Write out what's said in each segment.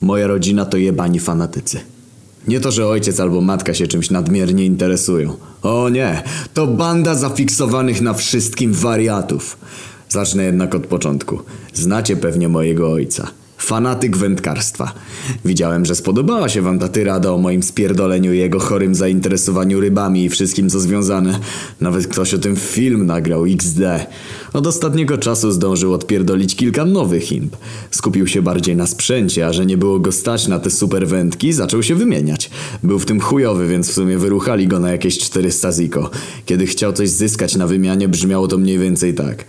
Moja rodzina to jebani fanatycy. Nie to, że ojciec albo matka się czymś nadmiernie interesują. O nie, to banda zafiksowanych na wszystkim wariatów. Zacznę jednak od początku. Znacie pewnie mojego ojca. Fanatyk wędkarstwa. Widziałem, że spodobała się wam ta tyrada o moim spierdoleniu i jego chorym zainteresowaniu rybami i wszystkim co związane. Nawet ktoś o tym film nagrał XD. Od ostatniego czasu zdążył odpierdolić kilka nowych imp. Skupił się bardziej na sprzęcie, a że nie było go stać na te super wędki, zaczął się wymieniać. Był w tym chujowy, więc w sumie wyruchali go na jakieś 400 ziko. Kiedy chciał coś zyskać na wymianie, brzmiało to mniej więcej tak.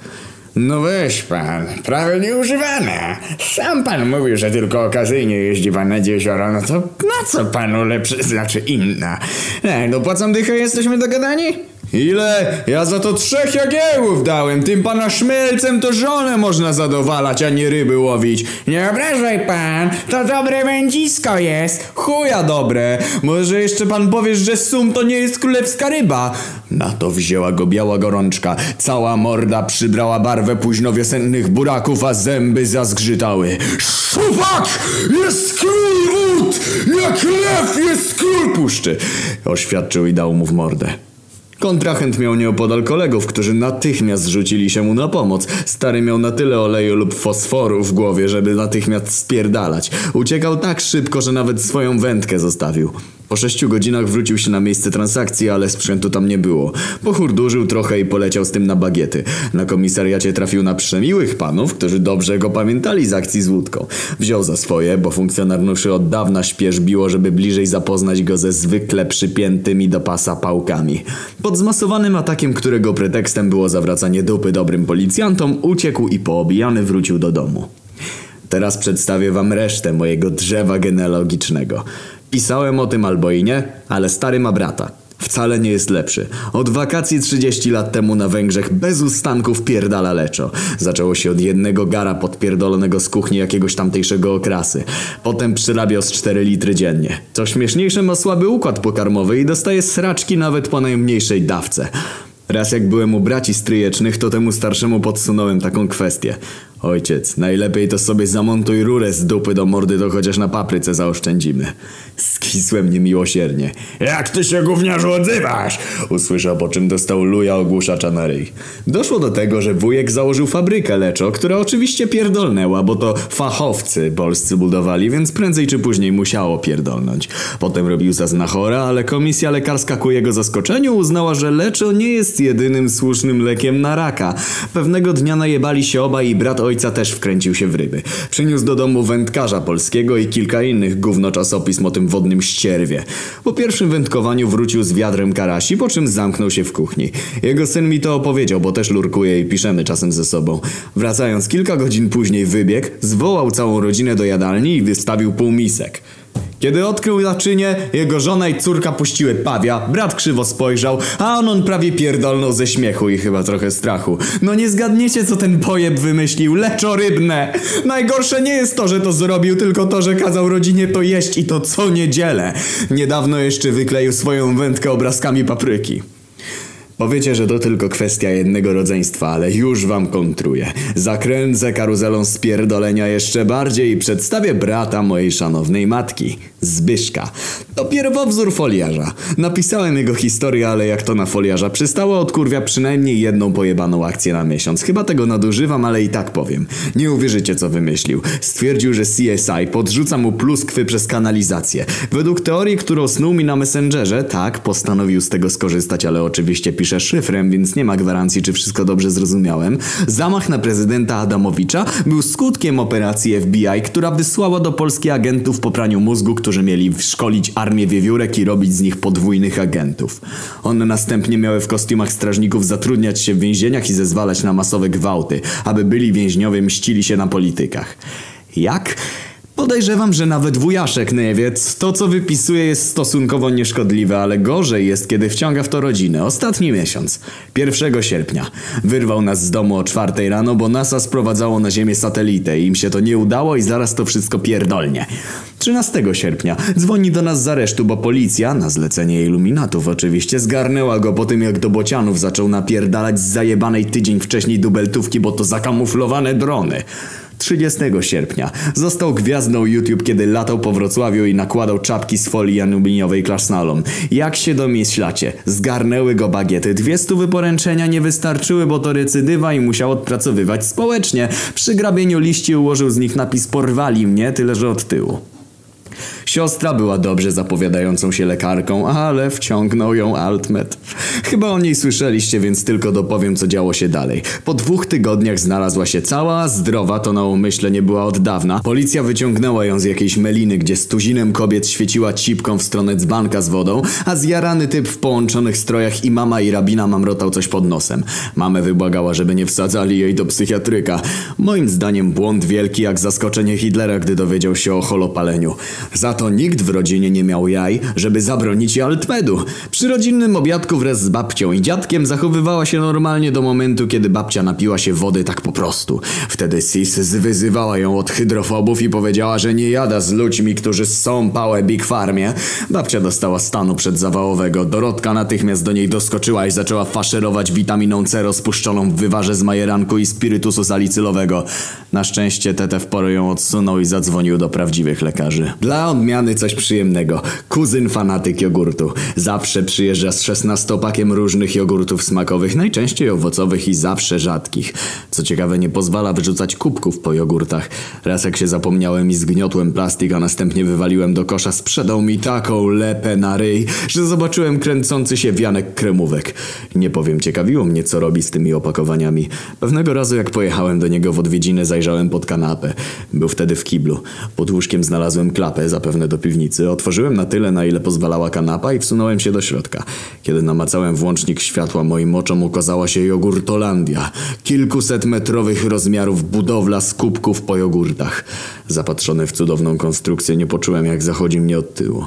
No weź pan, prawie nieużywane. Sam pan mówił, że tylko okazyjnie jeździ pan nad jezioro, no to na co panu lepsze, znaczy inna? Ej, no płacą dychę, jesteśmy dogadani? Ile? Ja za to trzech jagiełów dałem. Tym pana szmelcem to żonę można zadowalać, a nie ryby łowić. Nie obrażaj pan, to dobre wędzisko jest. Chuja dobre. Może jeszcze pan powiesz, że sum to nie jest królewska ryba. Na to wzięła go biała gorączka. Cała morda przybrała barwę późnowiosennych buraków, a zęby zazgrzytały. Szufak! Jest król wód! Jak lew jest król puszczy! Oświadczył i dał mu w mordę. Kontrahent miał nieopodal kolegów, którzy natychmiast rzucili się mu na pomoc. Stary miał na tyle oleju lub fosforu w głowie, żeby natychmiast spierdalać. Uciekał tak szybko, że nawet swoją wędkę zostawił. Po sześciu godzinach wrócił się na miejsce transakcji, ale sprzętu tam nie było. Pochurdurzył trochę i poleciał z tym na bagiety. Na komisariacie trafił na przemiłych panów, którzy dobrze go pamiętali z akcji z łódką. Wziął za swoje, bo funkcjonariuszy od dawna śpieszbiło, żeby bliżej zapoznać go ze zwykle przypiętymi do pasa pałkami. Pod zmasowanym atakiem, którego pretekstem było zawracanie dupy dobrym policjantom, uciekł i poobijany wrócił do domu. Teraz przedstawię wam resztę mojego drzewa genealogicznego. Pisałem o tym albo i nie, ale stary ma brata. Wcale nie jest lepszy. Od wakacji 30 lat temu na Węgrzech bez ustanków pierdala leczo. Zaczęło się od jednego gara podpierdolonego z kuchni jakiegoś tamtejszego okrasy. Potem przyrabiał z 4 litry dziennie. Co śmieszniejsze ma słaby układ pokarmowy i dostaje sraczki nawet po najmniejszej dawce. Raz jak byłem u braci stryjecznych, to temu starszemu podsunąłem taką kwestię. Ojciec, najlepiej to sobie zamontuj rurę z dupy do mordy, to chociaż na papryce zaoszczędzimy. Skisłem niemiłosiernie. Jak ty się gówniarzu odzywasz? Usłyszał, po czym dostał luja ogłuszacza na ryj. Doszło do tego, że wujek założył fabrykę leczo, która oczywiście pierdolnęła, bo to fachowcy polscy budowali, więc prędzej czy później musiało pierdolnąć. Potem robił za znachora, ale komisja lekarska ku jego zaskoczeniu uznała, że leczo nie jest jedynym słusznym lekiem na raka. Pewnego dnia najebali się obaj i brat ojca też wkręcił się w ryby. Przyniósł do domu wędkarza polskiego i kilka innych gówno czasopism o tym wodnym ścierwie. Po pierwszym wędkowaniu wrócił z wiadrem karasi, po czym zamknął się w kuchni. Jego syn mi to opowiedział, bo też lurkuje i piszemy czasem ze sobą. Wracając kilka godzin później wybiegł, zwołał całą rodzinę do jadalni i wystawił pół misek. Kiedy odkrył naczynie, jego żona i córka puściły pawia, brat krzywo spojrzał, a on, on prawie pierdolnął ze śmiechu i chyba trochę strachu. No nie zgadniecie co ten pojeb wymyślił, leczo rybne! Najgorsze nie jest to, że to zrobił, tylko to, że kazał rodzinie to jeść i to co niedzielę. Niedawno jeszcze wykleił swoją wędkę obrazkami papryki. Powiecie, że to tylko kwestia jednego rodzeństwa, ale już wam kontruję. Zakręcę karuzelą spierdolenia jeszcze bardziej i przedstawię brata mojej szanownej matki, Zbyszka. To pierwowzór foliarza. Napisałem jego historię, ale jak to na foliarza przystało, odkurwia przynajmniej jedną pojebaną akcję na miesiąc. Chyba tego nadużywam, ale i tak powiem. Nie uwierzycie, co wymyślił. Stwierdził, że CSI podrzuca mu pluskwy przez kanalizację. Według teorii, którą snuł mi na Messengerze, tak, postanowił z tego skorzystać, ale oczywiście pisze szyfrem, więc nie ma gwarancji, czy wszystko dobrze zrozumiałem. Zamach na prezydenta Adamowicza był skutkiem operacji FBI, która wysłała do Polski agentów po praniu mózgu, którzy mieli szkolić armię wiewiórek i robić z nich podwójnych agentów. One następnie miały w kostiumach strażników zatrudniać się w więzieniach i zezwalać na masowe gwałty, aby byli więźniowie mścili się na politykach. Jak? Podejrzewam, że nawet wujaszek nie wie. To, co wypisuje, jest stosunkowo nieszkodliwe, ale gorzej jest, kiedy wciąga w to rodzinę. Ostatni miesiąc. 1 sierpnia. Wyrwał nas z domu o czwartej rano, bo NASA sprowadzało na Ziemię satelitę im się to nie udało i zaraz to wszystko pierdolnie. 13 sierpnia. Dzwoni do nas z aresztu, bo policja, na zlecenie iluminatów oczywiście, zgarnęła go po tym, jak do bocianów zaczął napierdalać z zajebanej tydzień wcześniej dubeltówki, bo to zakamuflowane drony. 30 sierpnia. Został gwiazdą YouTube, kiedy latał po Wrocławiu i nakładał czapki z folii aluminiowej klasznalom. Jak się domyślacie, zgarnęły go bagiety. Dwie stówy poręczenia nie wystarczyły, bo to recydywa i musiał odpracowywać społecznie. Przy grabieniu liści ułożył z nich napis porwali mnie, tyle że od tyłu. Siostra była dobrze zapowiadającą się lekarką, ale wciągnął ją Altmet. Chyba o niej słyszeliście, więc tylko dopowiem, co działo się dalej. Po dwóch tygodniach znalazła się cała, zdrowa, to na umyśle nie była od dawna. Policja wyciągnęła ją z jakiejś meliny, gdzie z tuzinem kobiet świeciła cipką w stronę dzbanka z wodą, a zjarany typ w połączonych strojach i mama i rabina mamrotał coś pod nosem. Mamę wybłagała, żeby nie wsadzali jej do psychiatryka. Moim zdaniem błąd wielki jak zaskoczenie Hitlera, gdy dowiedział się o holopaleniu. Za to nikt w rodzinie nie miał jaj, żeby zabronić jej altmedu. Przy rodzinnym obiadku wraz z babcią i dziadkiem zachowywała się normalnie do momentu, kiedy babcia napiła się wody tak po prostu. Wtedy Sis zwyzywała ją od hydrofobów i powiedziała, że nie jada z ludźmi, którzy są pałe Big Farmie. Babcia dostała stanu przedzawałowego. Dorotka natychmiast do niej doskoczyła i zaczęła faszerować witaminą C rozpuszczoną w wywarze z majeranku i spirytusu salicylowego. Na szczęście Tete w porę ją odsunął i zadzwonił do prawdziwych lekarzy. Dla odmiany coś przyjemnego. Kuzyn fanatyk jogurtu. Zawsze przyjeżdża z szesnastopakiem różnych jogurtów smakowych, najczęściej owocowych i zawsze rzadkich. Co ciekawe, nie pozwala wyrzucać kubków po jogurtach. Raz jak się zapomniałem i zgniotłem plastik, a następnie wywaliłem do kosza, sprzedał mi taką lepę na ryj, że zobaczyłem kręcący się wianek kremówek. Nie powiem, ciekawiło mnie, co robi z tymi opakowaniami. Pewnego razu, jak pojechałem do niego w odwiedziny, zajrzałem pod kanapę. Był wtedy w kiblu. Pod łóżkiem znalazłem klapę, zapewne do piwnicy. Otworzyłem na tyle, na ile pozwalała kanapa i wsunąłem się do środka. Kiedy namacałem włącznik światła, moim oczom ukazała się jogurtolandia. Kilkuset metrowych rozmiarów budowla z kubków po jogurtach. Zapatrzony w cudowną konstrukcję, nie poczułem, jak zachodzi mnie od tyłu.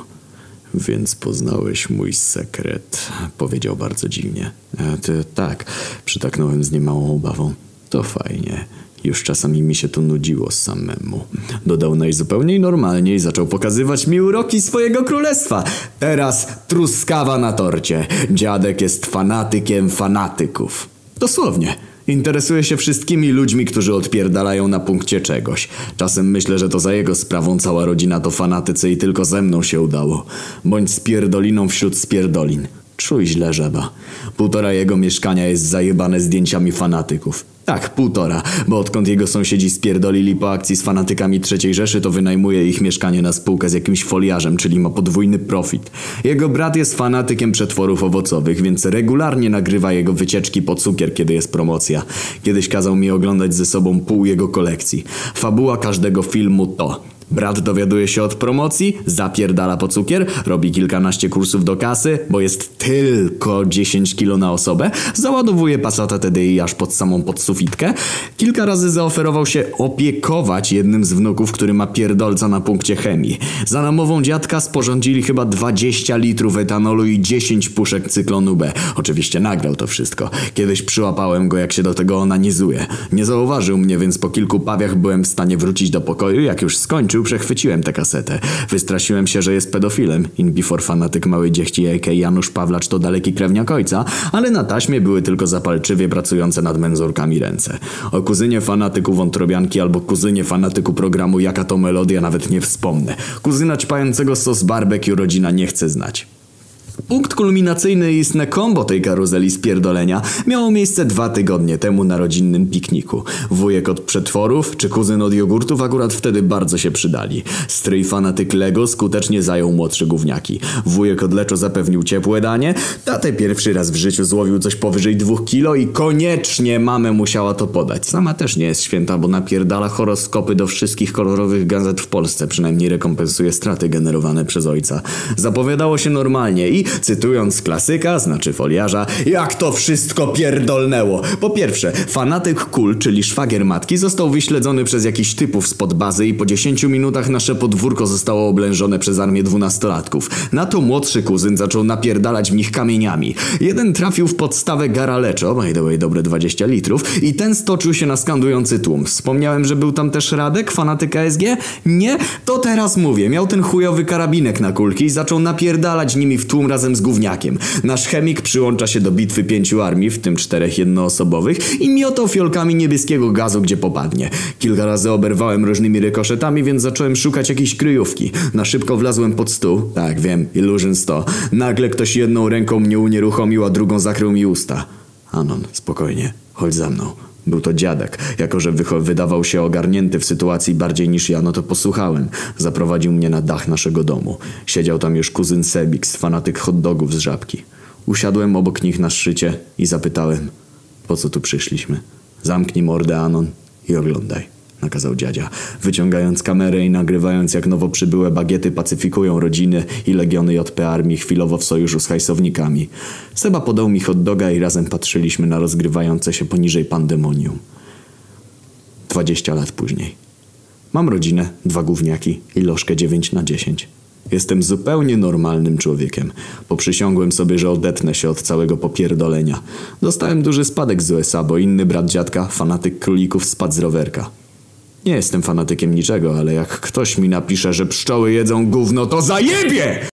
Więc poznałeś mój sekret, powiedział bardzo dziwnie. E, ty, tak, przytaknąłem z niemałą obawą. To fajnie. Już czasami mi się to nudziło samemu. Dodał najzupełniej normalnie i zaczął pokazywać mi uroki swojego królestwa. Teraz truskawa na torcie. Dziadek jest fanatykiem fanatyków. Dosłownie. Interesuje się wszystkimi ludźmi, którzy odpierdalają na punkcie czegoś. Czasem myślę, że to za jego sprawą cała rodzina to fanatycy i tylko ze mną się udało. Bądź spierdoliną wśród spierdolin. Czuj źle żeba. Półtora jego mieszkania jest zajebane zdjęciami fanatyków. Tak, półtora, bo odkąd jego sąsiedzi spierdolili po akcji z fanatykami III Rzeszy, to wynajmuje ich mieszkanie na spółkę z jakimś foliarzem, czyli ma podwójny profit. Jego brat jest fanatykiem przetworów owocowych, więc regularnie nagrywa jego wycieczki po cukier, kiedy jest promocja. Kiedyś kazał mi oglądać ze sobą pół jego kolekcji. Fabuła każdego filmu to... Brat dowiaduje się od promocji, zapierdala po cukier, robi kilkanaście kursów do kasy, bo jest tylko 10 kilo na osobę, załadowuje Passata TDI aż pod samą podsufitkę. Kilka razy zaoferował się opiekować jednym z wnuków, który ma pierdolca na punkcie chemii. Za namową dziadka sporządzili chyba 20 litrów etanolu i 10 puszek cyklonu B. Oczywiście nagrał to wszystko. Kiedyś przyłapałem go, jak się do tego onanizuje. Nie zauważył mnie, więc po kilku pawiach byłem w stanie wrócić do pokoju, jak już skończył przechwyciłem tę kasetę. Wystraszyłem się, że jest pedofilem. In before fanatyk małej dziechci a.k. Janusz Pawlacz to daleki krewniak ojca, ale na taśmie były tylko zapalczywie pracujące nad menzurkami ręce. O kuzynie fanatyku wątrobianki albo kuzynie fanatyku programu Jaka to melodia nawet nie wspomnę. Kuzyna ćpającego sos barbecue rodzina nie chce znać. Punkt kulminacyjny i istne kombo tej karuzeli spierdolenia miało miejsce dwa tygodnie temu na rodzinnym pikniku. Wujek od przetworów czy kuzyn od jogurtów akurat wtedy bardzo się przydali. Stryj fanatyk Lego skutecznie zajął młodsze gówniaki. Wujek od leczo zapewnił ciepłe danie, tatę pierwszy raz w życiu złowił coś powyżej dwóch kilo i koniecznie mamę musiała to podać. Sama też nie jest święta, bo napierdala horoskopy do wszystkich kolorowych gazet w Polsce, przynajmniej rekompensuje straty generowane przez ojca. Zapowiadało się normalnie i cytując klasyka, znaczy foliarza, jak to wszystko pierdolnęło. Po pierwsze, fanatyk kul, czyli szwagier matki, został wyśledzony przez jakichś typów spod bazy i po 10 minutach nasze podwórko zostało oblężone przez armię dwunastolatków. Na to młodszy kuzyn zaczął napierdalać w nich kamieniami. Jeden trafił w podstawę Garaleczo, by the way dobre 20 litrów, i ten stoczył się na skandujący tłum. Wspomniałem, że był tam też Radek, fanatyk ASG? Nie? To teraz mówię. Miał ten chujowy karabinek na kulki i zaczął napierdalać nimi w tłum razem z gówniakiem. Nasz chemik przyłącza się do bitwy pięciu armii, w tym czterech jednoosobowych i miotał fiolkami niebieskiego gazu, gdzie popadnie. Kilka razy oberwałem różnymi rykoszetami, więc zacząłem szukać jakiejś kryjówki. Na szybko wlazłem pod stół. Tak, wiem, Illusion 100. Nagle ktoś jedną ręką mnie unieruchomił, a drugą zakrył mi usta. Anon, spokojnie, chodź za mną. Był to dziadek. Jako, że wydawał się ogarnięty w sytuacji bardziej niż ja, no to posłuchałem. Zaprowadził mnie na dach naszego domu. Siedział tam już kuzyn Sebix, fanatyk hot dogów z żabki. Usiadłem obok nich na szczycie i zapytałem, po co tu przyszliśmy? Zamknij mordę, Anon, i oglądaj nakazał dziadzia, wyciągając kamerę i nagrywając jak nowo przybyłe bagiety pacyfikują rodziny i legiony JP Armii chwilowo w sojuszu z hajsownikami. Seba podał mi hot doga i razem patrzyliśmy na rozgrywające się poniżej pandemonium. 20 lat później. Mam rodzinę, dwa gówniaki i lożkę 9 na 10. Jestem zupełnie normalnym człowiekiem. Poprzysiągłem sobie, że odetnę się od całego popierdolenia. Dostałem duży spadek z USA, bo inny brat dziadka, fanatyk królików, spadł z rowerka. Nie jestem fanatykiem niczego, ale jak ktoś mi napisze, że pszczoły jedzą gówno, to zajebie!